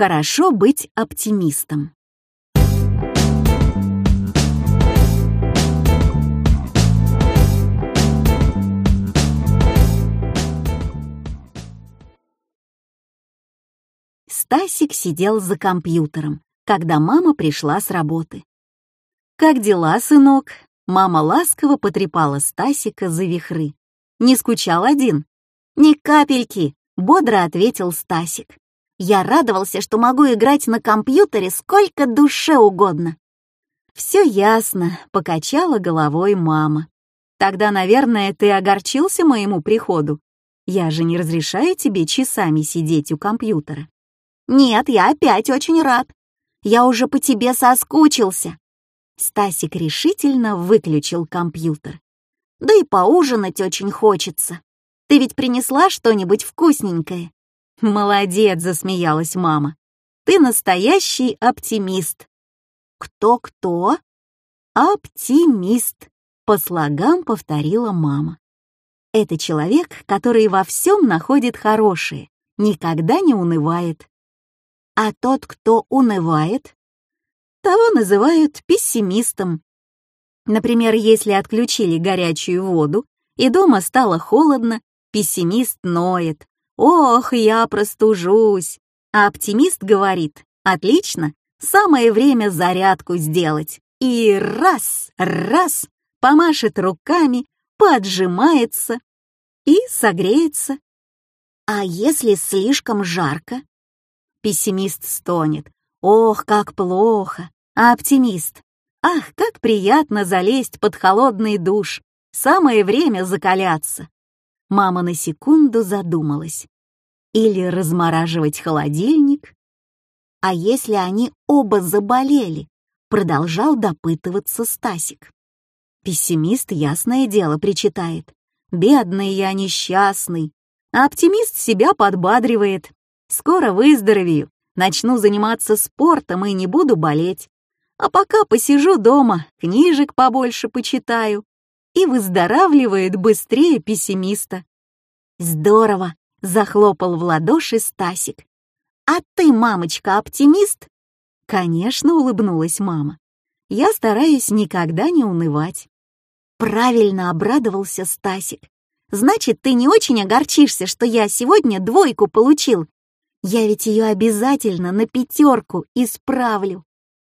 Хорошо быть оптимистом. Стасик сидел за компьютером, когда мама пришла с работы. «Как дела, сынок?» Мама ласково потрепала Стасика за вихры. «Не скучал один?» «Ни капельки», — бодро ответил Стасик. Я радовался, что могу играть на компьютере сколько душе угодно. «Все ясно», — покачала головой мама. «Тогда, наверное, ты огорчился моему приходу. Я же не разрешаю тебе часами сидеть у компьютера». «Нет, я опять очень рад. Я уже по тебе соскучился». Стасик решительно выключил компьютер. «Да и поужинать очень хочется. Ты ведь принесла что-нибудь вкусненькое?» «Молодец», — засмеялась мама. «Ты настоящий оптимист». «Кто-кто?» «Оптимист», — по слогам повторила мама. Это человек, который во всем находит хорошее, никогда не унывает. А тот, кто унывает, того называют пессимистом. Например, если отключили горячую воду, и дома стало холодно, пессимист ноет. «Ох, я простужусь!» А оптимист говорит, «Отлично, самое время зарядку сделать». И раз, раз, помашет руками, поджимается и согреется. А если слишком жарко? Пессимист стонет. Ох, как плохо. А оптимист? Ах, как приятно залезть под холодный душ. Самое время закаляться. Мама на секунду задумалась. Или размораживать холодильник? А если они оба заболели? Продолжал допытываться Стасик. Пессимист, ясное дело, причитает. Бедный я несчастный. А оптимист себя подбадривает. Скоро выздоровею, начну заниматься спортом и не буду болеть. А пока посижу дома, книжек побольше почитаю. И выздоравливает быстрее пессимиста. Здорово, захлопал в ладоши Стасик. А ты, мамочка, оптимист? Конечно, улыбнулась мама. Я стараюсь никогда не унывать. Правильно обрадовался Стасик. Значит, ты не очень огорчишься, что я сегодня двойку получил я ведь ее обязательно на пятерку исправлю.